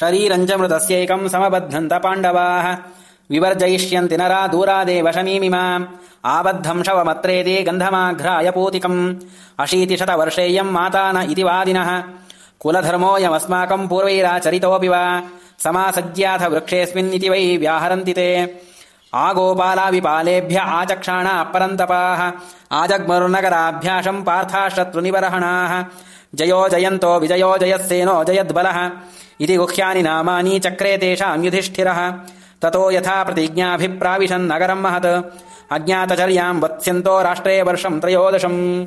शरीरम् समबध्नन्त पाण्डवाः। विवर्जयिष्यन्ति नरा दूरादेव शमीमिमाम् आबद्धम् शवमत्रेति गन्धमाघ्राय पूतिकम्। अशीतिशतवर्षेयम् माता न इति वादिनः। कुलधर्मोऽयमस्माकम् पूर्वैराचरितोऽपि वा। समासज्याथ वृक्षेऽस्मिन्निति वै व्याहरन्ति ते। आगोपालाविपालेभ्य आचक्षाणा परन्तपाः आजग्मरुर्नगराभ्यासम् पार्थाः शत्रुनिबर्हणाः जयो जयन्तो विजयो जयस्सेनो जयद्बलः इति गुह्यानि नामानि चक्रे तेषाम् युधिष्ठिरः। ततो यथा प्रतिज्ञाभिप्राविशन्नगरम् महत्। अज्ञातचर्याम् वत्स्यन्तो राष्ट्रे वर्षम् त्रयोदशम्